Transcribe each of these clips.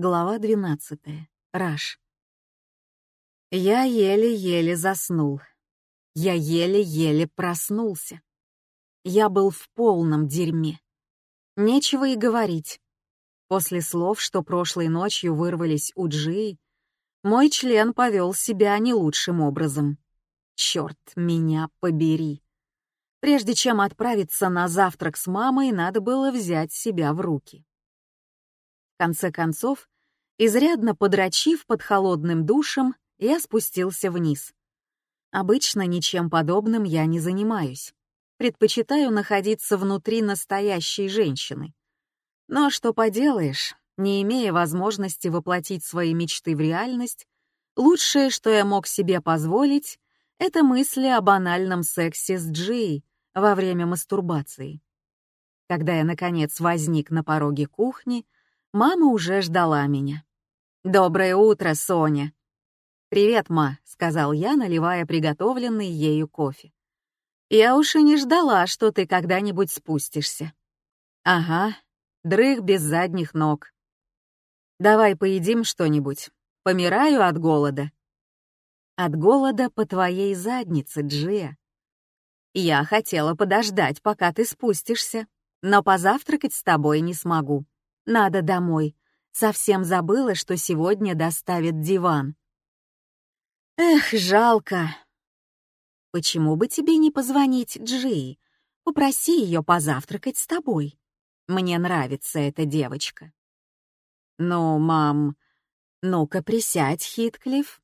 Глава 12. Раш. Я еле-еле заснул. Я еле-еле проснулся. Я был в полном дерьме. Нечего и говорить. После слов, что прошлой ночью вырвались у Джии, мой член повел себя не лучшим образом. Черт, меня побери. Прежде чем отправиться на завтрак с мамой, надо было взять себя в руки. Конце концов, изрядно подрочив под холодным душем, я спустился вниз. Обычно ничем подобным я не занимаюсь. Предпочитаю находиться внутри настоящей женщины. Но что поделаешь, не имея возможности воплотить свои мечты в реальность, лучшее, что я мог себе позволить, это мысли о банальном сексе с Джей во время мастурбации. Когда я, наконец, возник на пороге кухни, Мама уже ждала меня. «Доброе утро, Соня!» «Привет, ма», — сказал я, наливая приготовленный ею кофе. «Я уж и не ждала, что ты когда-нибудь спустишься». «Ага, дрых без задних ног. Давай поедим что-нибудь. Помираю от голода». «От голода по твоей заднице, Джия». «Я хотела подождать, пока ты спустишься, но позавтракать с тобой не смогу. Надо домой. Совсем забыла, что сегодня доставят диван. Эх, жалко. Почему бы тебе не позвонить Джи? Попроси ее позавтракать с тобой. Мне нравится эта девочка. Ну, мам, ну-ка присядь, Хитклифф.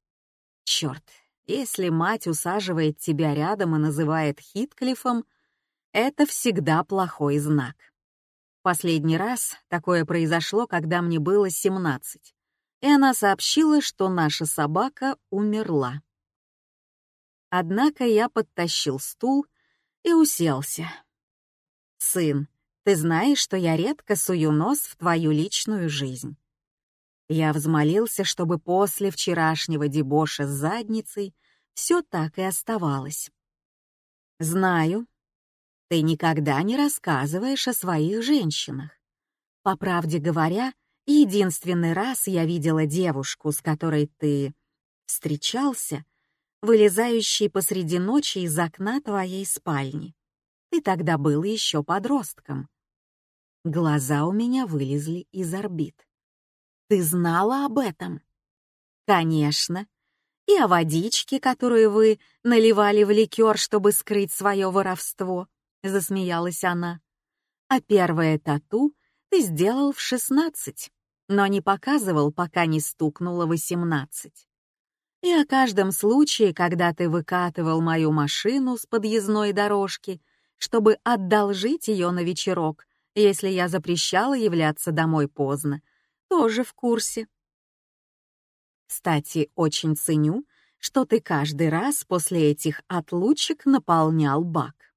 Черт, если мать усаживает тебя рядом и называет Хитклиффом, это всегда плохой знак. Последний раз такое произошло, когда мне было 17, и она сообщила, что наша собака умерла. Однако я подтащил стул и уселся. «Сын, ты знаешь, что я редко сую нос в твою личную жизнь». Я взмолился, чтобы после вчерашнего дебоша с задницей все так и оставалось. «Знаю, ты никогда не рассказываешь о своих женщинах. По правде говоря, единственный раз я видела девушку, с которой ты встречался, вылезающей посреди ночи из окна твоей спальни. Ты тогда был еще подростком. Глаза у меня вылезли из орбит. Ты знала об этом? Конечно. И о водичке, которую вы наливали в ликер, чтобы скрыть свое воровство засмеялась она. А первое тату ты сделал в шестнадцать, но не показывал, пока не стукнуло восемнадцать. И о каждом случае, когда ты выкатывал мою машину с подъездной дорожки, чтобы одолжить ее на вечерок, если я запрещала являться домой поздно, тоже в курсе. Кстати, очень ценю, что ты каждый раз после этих отлучек наполнял бак.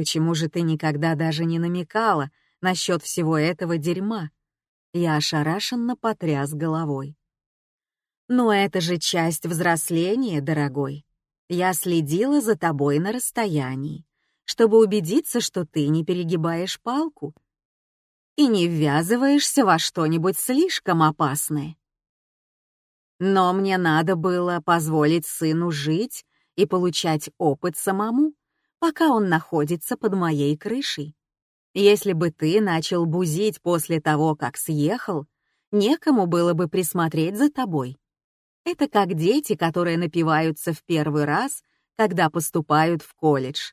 Почему же ты никогда даже не намекала насчет всего этого дерьма? Я ошарашенно потряс головой. Но это же часть взросления, дорогой. Я следила за тобой на расстоянии, чтобы убедиться, что ты не перегибаешь палку и не ввязываешься во что-нибудь слишком опасное. Но мне надо было позволить сыну жить и получать опыт самому пока он находится под моей крышей. Если бы ты начал бузить после того, как съехал, некому было бы присмотреть за тобой. Это как дети, которые напиваются в первый раз, когда поступают в колледж.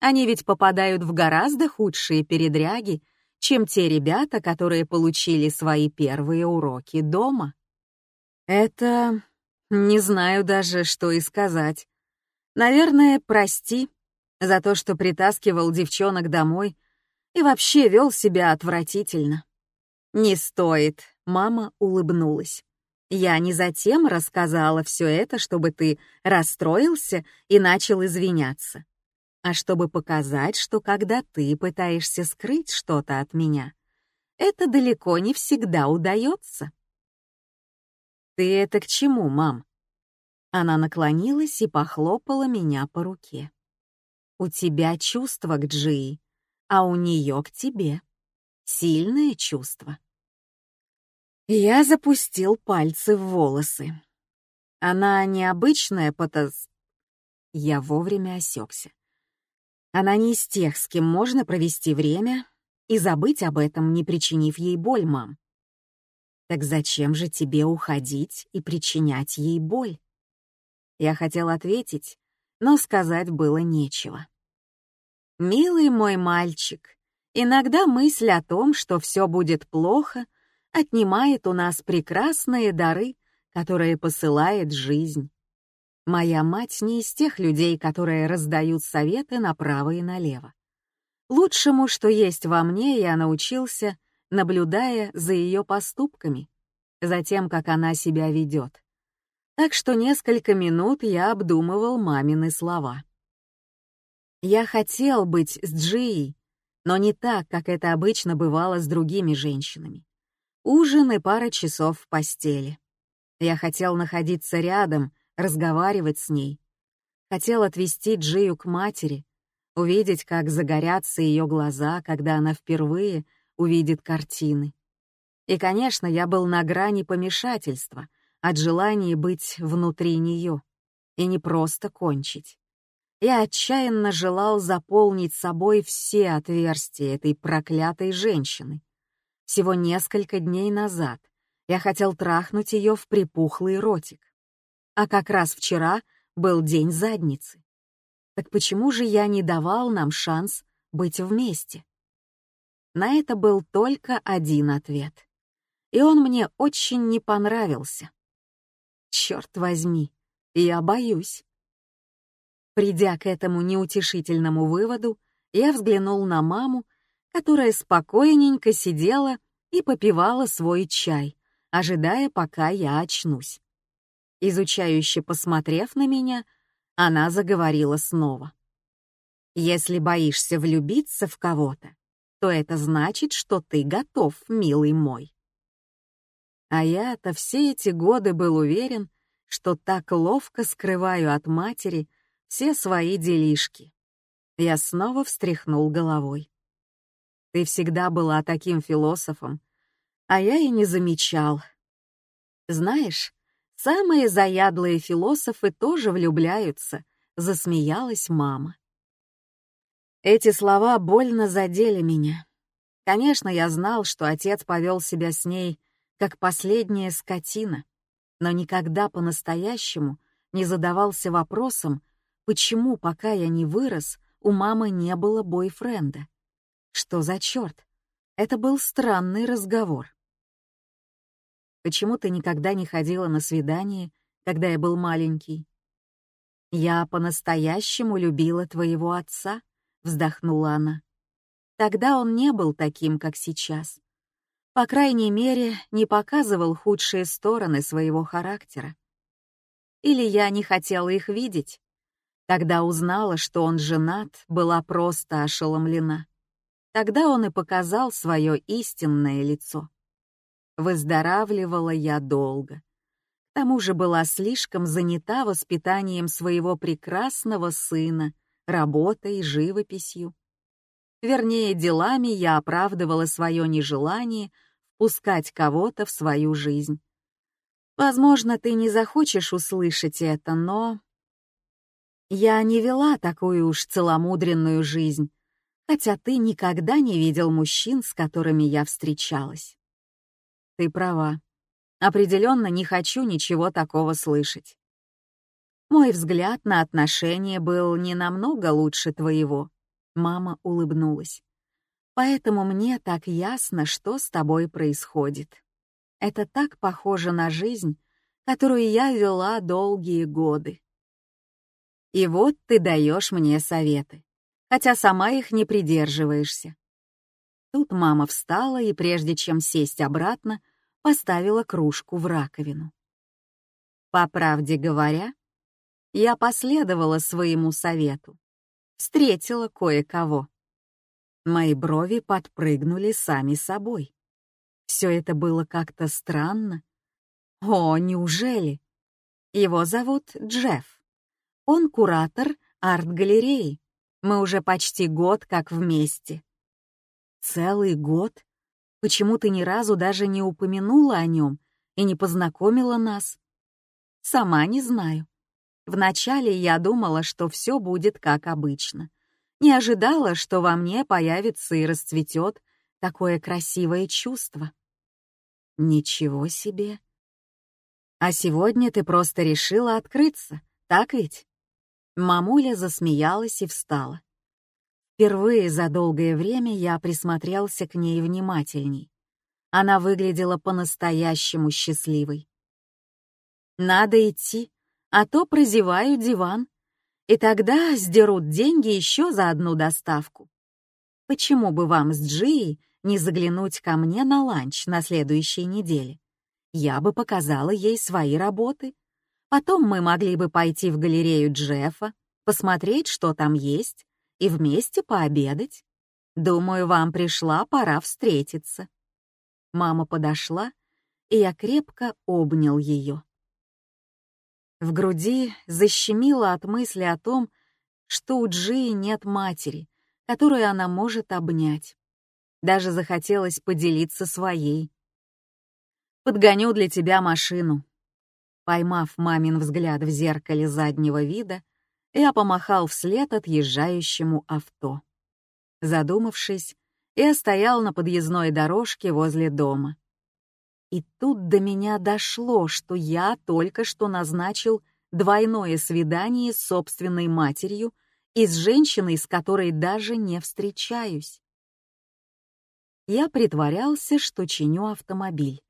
Они ведь попадают в гораздо худшие передряги, чем те ребята, которые получили свои первые уроки дома. Это... не знаю даже, что и сказать. Наверное, прости, за то, что притаскивал девчонок домой и вообще вел себя отвратительно. «Не стоит», — мама улыбнулась. «Я не затем рассказала все это, чтобы ты расстроился и начал извиняться, а чтобы показать, что когда ты пытаешься скрыть что-то от меня, это далеко не всегда удается». «Ты это к чему, мам?» Она наклонилась и похлопала меня по руке. У тебя чувство к Джии, а у нее к тебе. Сильное чувство. Я запустил пальцы в волосы. Она необычная потас... Я вовремя осекся. Она не из тех, с кем можно провести время и забыть об этом, не причинив ей боль, мам. Так зачем же тебе уходить и причинять ей боль? Я хотел ответить, но сказать было нечего. Милый мой мальчик, иногда мысль о том, что все будет плохо, отнимает у нас прекрасные дары, которые посылает жизнь. Моя мать не из тех людей, которые раздают советы направо и налево. Лучшему, что есть во мне, я научился, наблюдая за ее поступками, за тем, как она себя ведет. Так что несколько минут я обдумывал мамины слова. Я хотел быть с Джией, но не так, как это обычно бывало с другими женщинами. Ужин и пара часов в постели. Я хотел находиться рядом, разговаривать с ней. Хотел отвести Джию к матери, увидеть, как загорятся ее глаза, когда она впервые увидит картины. И, конечно, я был на грани помешательства от желания быть внутри нее и не просто кончить. Я отчаянно желал заполнить собой все отверстия этой проклятой женщины. Всего несколько дней назад я хотел трахнуть ее в припухлый ротик. А как раз вчера был день задницы. Так почему же я не давал нам шанс быть вместе? На это был только один ответ. И он мне очень не понравился. Черт возьми, я боюсь. Придя к этому неутешительному выводу, я взглянул на маму, которая спокойненько сидела и попивала свой чай, ожидая, пока я очнусь. Изучающе посмотрев на меня, она заговорила снова. «Если боишься влюбиться в кого-то, то это значит, что ты готов, милый мой». А я-то все эти годы был уверен, что так ловко скрываю от матери все свои делишки. Я снова встряхнул головой. Ты всегда была таким философом, а я и не замечал. Знаешь, самые заядлые философы тоже влюбляются, засмеялась мама. Эти слова больно задели меня. Конечно, я знал, что отец повел себя с ней как последняя скотина, но никогда по-настоящему не задавался вопросом, Почему, пока я не вырос, у мамы не было бойфренда? Что за черт? Это был странный разговор. Почему ты никогда не ходила на свидание, когда я был маленький? Я по-настоящему любила твоего отца, вздохнула она. Тогда он не был таким, как сейчас. По крайней мере, не показывал худшие стороны своего характера. Или я не хотела их видеть, когда узнала, что он женат, была просто ошеломлена. Тогда он и показал свое истинное лицо. Выздоравливала я долго. К тому же была слишком занята воспитанием своего прекрасного сына, работой, живописью. Вернее, делами я оправдывала свое нежелание впускать кого-то в свою жизнь. Возможно, ты не захочешь услышать это, но я не вела такую уж целомудренную жизнь, хотя ты никогда не видел мужчин, с которыми я встречалась. Ты права. Определенно не хочу ничего такого слышать. Мой взгляд на отношения был не намного лучше твоего. Мама улыбнулась. Поэтому мне так ясно, что с тобой происходит. Это так похоже на жизнь, которую я вела долгие годы. И вот ты даешь мне советы, хотя сама их не придерживаешься. Тут мама встала и, прежде чем сесть обратно, поставила кружку в раковину. По правде говоря, я последовала своему совету, встретила кое-кого. Мои брови подпрыгнули сами собой. Все это было как-то странно. О, неужели? Его зовут Джефф. Он куратор арт-галереи. Мы уже почти год как вместе. Целый год? Почему ты ни разу даже не упомянула о нем и не познакомила нас? Сама не знаю. Вначале я думала, что все будет как обычно. Не ожидала, что во мне появится и расцветет такое красивое чувство. Ничего себе. А сегодня ты просто решила открыться, так ведь? Мамуля засмеялась и встала. Впервые за долгое время я присмотрелся к ней внимательней. Она выглядела по-настоящему счастливой. Надо идти, а то прозеваю диван. И тогда сдерут деньги еще за одну доставку. Почему бы вам с Джией не заглянуть ко мне на ланч на следующей неделе? Я бы показала ей свои работы. Потом мы могли бы пойти в галерею Джеффа, посмотреть, что там есть, и вместе пообедать. Думаю, вам пришла пора встретиться. Мама подошла, и я крепко обнял ее. В груди защемило от мысли о том, что у Джии нет матери, которую она может обнять. Даже захотелось поделиться своей. «Подгоню для тебя машину». Поймав мамин взгляд в зеркале заднего вида, я помахал вслед отъезжающему авто. Задумавшись, я стоял на подъездной дорожке возле дома. И тут до меня дошло, что я только что назначил двойное свидание с собственной матерью и с женщиной, с которой даже не встречаюсь. Я притворялся, что чиню автомобиль.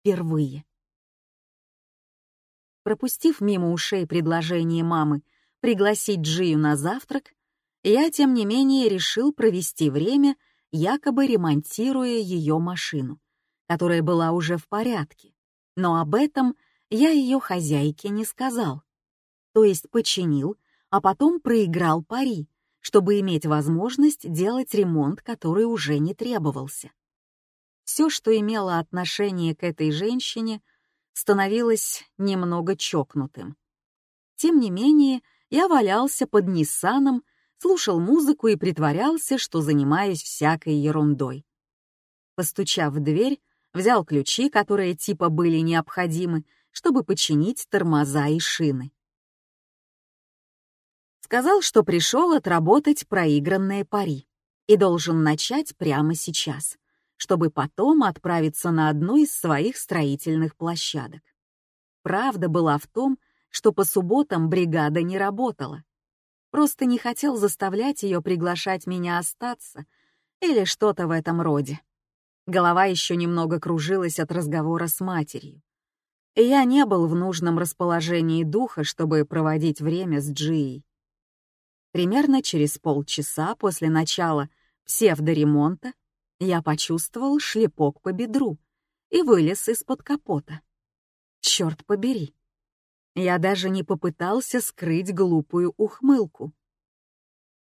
Впервые. Пропустив мимо ушей предложение мамы пригласить Джию на завтрак, я, тем не менее, решил провести время, якобы ремонтируя ее машину которая была уже в порядке, но об этом я ее хозяйке не сказал. То есть починил, а потом проиграл пари, чтобы иметь возможность делать ремонт, который уже не требовался. Все, что имело отношение к этой женщине, становилось немного чокнутым. Тем не менее, я валялся под Ниссаном, слушал музыку и притворялся, что занимаюсь всякой ерундой. Постучав в дверь, взял ключи, которые типа были необходимы, чтобы починить тормоза и шины. Сказал, что пришел отработать проигранные пари и должен начать прямо сейчас, чтобы потом отправиться на одну из своих строительных площадок. Правда была в том, что по субботам бригада не работала. Просто не хотел заставлять ее приглашать меня остаться или что-то в этом роде. Голова еще немного кружилась от разговора с матерью. И я не был в нужном расположении духа, чтобы проводить время с Джией. Примерно через полчаса после начала псевдоремонта я почувствовал шлепок по бедру и вылез из-под капота. Черт побери. Я даже не попытался скрыть глупую ухмылку.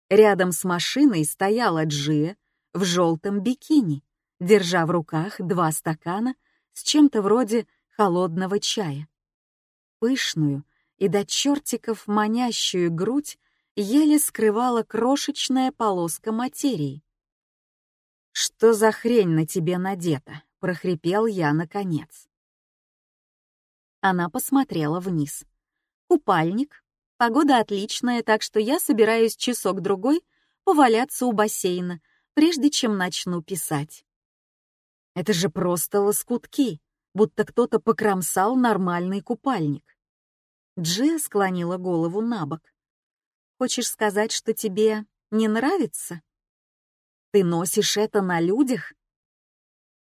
Рядом с машиной стояла Джия в желтом бикини держа в руках два стакана с чем-то вроде холодного чая. Пышную и до чертиков манящую грудь еле скрывала крошечная полоска материи. «Что за хрень на тебе надета?» — прохрипел я наконец. Она посмотрела вниз. «Купальник. Погода отличная, так что я собираюсь часок-другой поваляться у бассейна, прежде чем начну писать». Это же просто лоскутки, будто кто-то покромсал нормальный купальник. Джия склонила голову на бок. «Хочешь сказать, что тебе не нравится? Ты носишь это на людях?»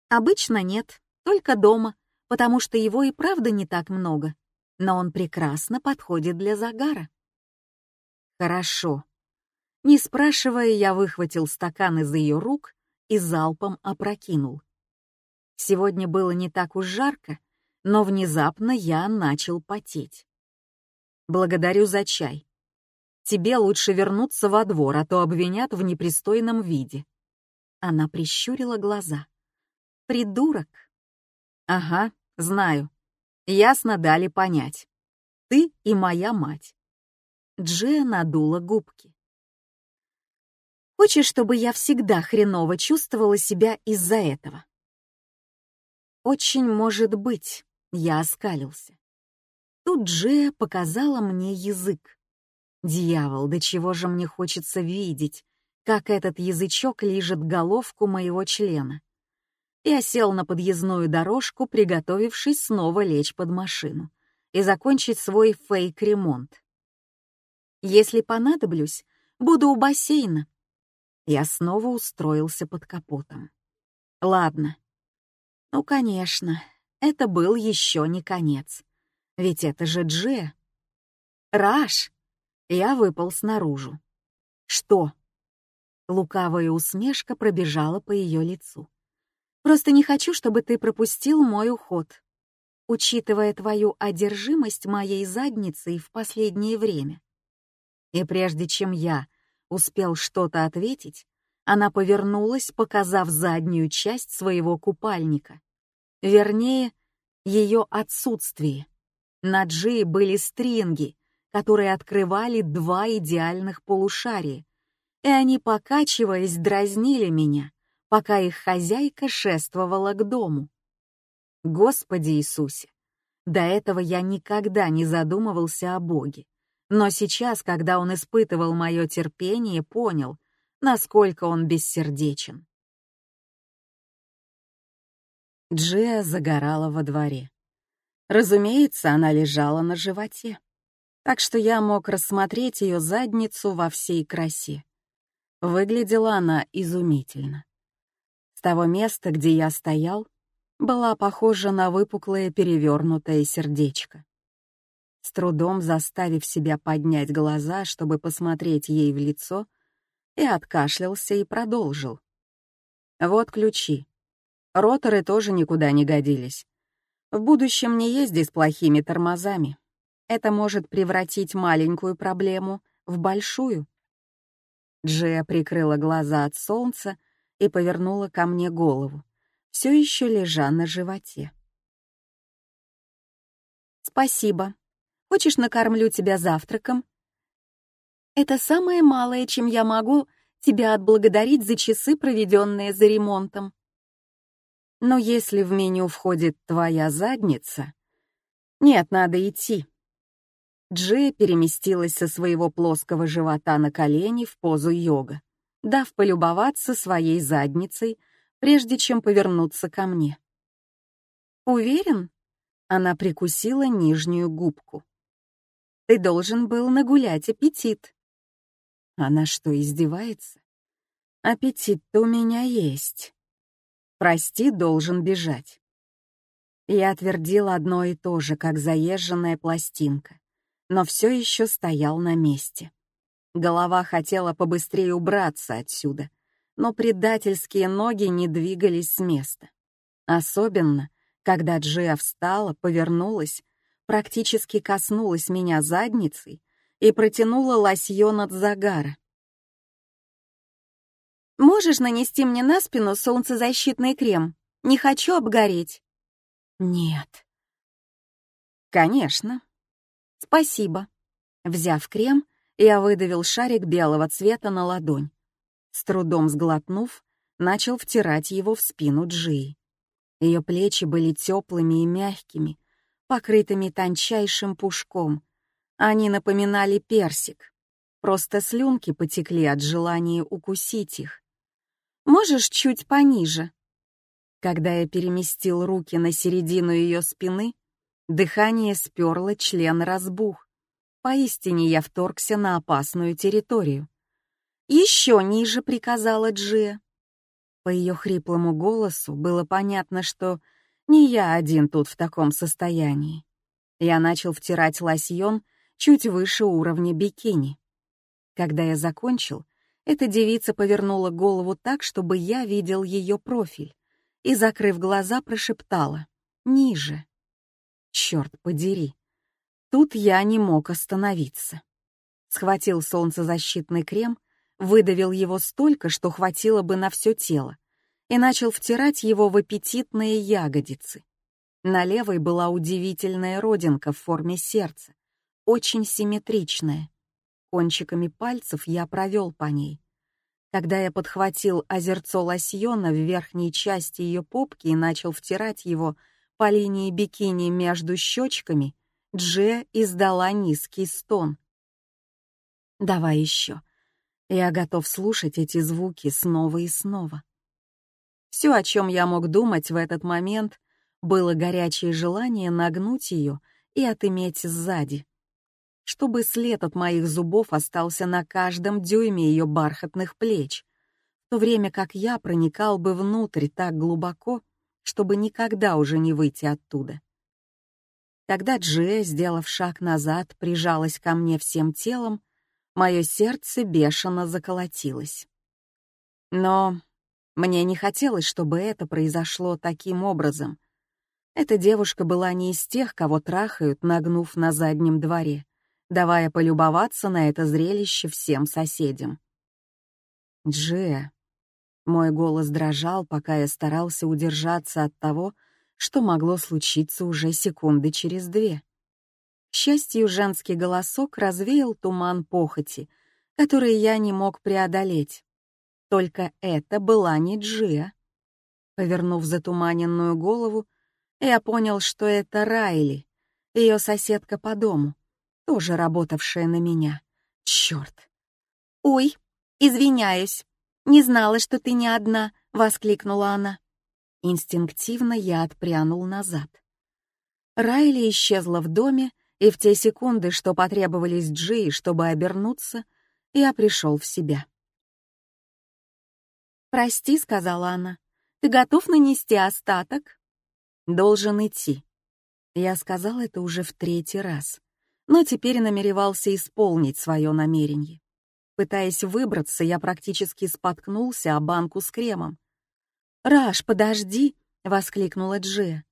«Обычно нет, только дома, потому что его и правда не так много, но он прекрасно подходит для загара». «Хорошо». Не спрашивая, я выхватил стакан из ее рук и залпом опрокинул. Сегодня было не так уж жарко, но внезапно я начал потеть. «Благодарю за чай. Тебе лучше вернуться во двор, а то обвинят в непристойном виде». Она прищурила глаза. «Придурок!» «Ага, знаю. Ясно дали понять. Ты и моя мать». Джия надула губки. «Хочешь, чтобы я всегда хреново чувствовала себя из-за этого?» Очень может быть, я оскалился. Тут Джия показала мне язык. Дьявол, до чего же мне хочется видеть, как этот язычок лижет головку моего члена. Я сел на подъездную дорожку, приготовившись снова лечь под машину и закончить свой фейк-ремонт. Если понадоблюсь, буду у бассейна. Я снова устроился под капотом. Ладно. Ну, конечно, это был еще не конец. Ведь это же Дже. Раш! Я выпал снаружи. Что? Лукавая усмешка пробежала по ее лицу. Просто не хочу, чтобы ты пропустил мой уход. Учитывая твою одержимость моей задницей в последнее время. И прежде чем я успел что-то ответить, она повернулась, показав заднюю часть своего купальника. Вернее, ее отсутствие. На Джи были стринги, которые открывали два идеальных полушария, и они, покачиваясь, дразнили меня, пока их хозяйка шествовала к дому. Господи Иисусе! До этого я никогда не задумывался о Боге. Но сейчас, когда он испытывал мое терпение, понял, насколько он бессердечен. Джия загорала во дворе. Разумеется, она лежала на животе, так что я мог рассмотреть ее задницу во всей красе. Выглядела она изумительно. С того места, где я стоял, была похожа на выпуклое перевернутое сердечко. С трудом заставив себя поднять глаза, чтобы посмотреть ей в лицо, и откашлялся и продолжил. «Вот ключи. Роторы тоже никуда не годились. В будущем не езди с плохими тормозами. Это может превратить маленькую проблему в большую. Джия прикрыла глаза от солнца и повернула ко мне голову, все еще лежа на животе. «Спасибо. Хочешь, накормлю тебя завтраком?» «Это самое малое, чем я могу тебя отблагодарить за часы, проведенные за ремонтом», но если в меню входит твоя задница... Нет, надо идти. Джи переместилась со своего плоского живота на колени в позу йога, дав полюбоваться своей задницей, прежде чем повернуться ко мне. «Уверен?» — она прикусила нижнюю губку. «Ты должен был нагулять аппетит». Она что, издевается? «Аппетит-то у меня есть». «Прости, должен бежать». Я твердил одно и то же, как заезженная пластинка, но все еще стоял на месте. Голова хотела побыстрее убраться отсюда, но предательские ноги не двигались с места. Особенно, когда Джия встала, повернулась, практически коснулась меня задницей и протянула лосьон от загара. Можешь нанести мне на спину солнцезащитный крем? Не хочу обгореть». «Нет». «Конечно». «Спасибо». Взяв крем, я выдавил шарик белого цвета на ладонь. С трудом сглотнув, начал втирать его в спину Джии. Ее плечи были теплыми и мягкими, покрытыми тончайшим пушком. Они напоминали персик. Просто слюнки потекли от желания укусить их. Можешь чуть пониже?» Когда я переместил руки на середину ее спины, дыхание сперло, член разбух. Поистине я вторгся на опасную территорию. «Еще ниже», — приказала Джия. По ее хриплому голосу было понятно, что не я один тут в таком состоянии. Я начал втирать лосьон чуть выше уровня бикини. Когда я закончил, эта девица повернула голову так, чтобы я видел ее профиль, и, закрыв глаза, прошептала «Ниже». Черт подери. Тут я не мог остановиться. Схватил солнцезащитный крем, выдавил его столько, что хватило бы на все тело, и начал втирать его в аппетитные ягодицы. На левой была удивительная родинка в форме сердца, очень симметричная. Кончиками пальцев я провел по ней. Когда я подхватил озерцо лосьона в верхней части ее попки и начал втирать его по линии бикини между щечками, Дже издала низкий стон. «Давай еще. Я готов слушать эти звуки снова и снова». Все, о чем я мог думать в этот момент, было горячее желание нагнуть ее и отыметь сзади, чтобы след от моих зубов остался на каждом дюйме ее бархатных плеч, в то время как я проникал бы внутрь так глубоко, чтобы никогда уже не выйти оттуда. Когда Джия, сделав шаг назад, прижалась ко мне всем телом, мое сердце бешено заколотилось. Но мне не хотелось, чтобы это произошло таким образом. Эта девушка была не из тех, кого трахают, нагнув на заднем дворе, давая полюбоваться на это зрелище всем соседям. «Джия», мой голос дрожал, пока я старался удержаться от того, что могло случиться уже секунды через две. К счастью, женский голосок развеял туман похоти, который я не мог преодолеть. Только это была не Джия. Повернув затуманенную голову, я понял, что это Райли, ее соседка по дому, тоже работавшая на меня. Черт! «Ой, извиняюсь, не знала, что ты не одна», — воскликнула она. Инстинктивно я отпрянул назад. Райли исчезла в доме, и в те секунды, что потребовались Джи, чтобы обернуться, я пришел в себя. «Прости», — сказала она, — «ты готов нанести остаток?» «Должен идти». Я сказал это уже в третий раз, но теперь намеревался исполнить свое намерение. Пытаясь выбраться, я практически споткнулся о банку с кремом, «Раш, подожди!» — воскликнула Джия.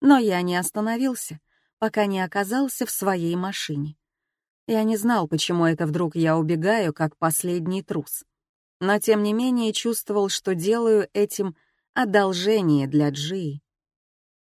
Но я не остановился, пока не оказался в своей машине. Я не знал, почему это вдруг я убегаю, как последний трус. Но тем не менее чувствовал, что делаю этим одолжение для Джии.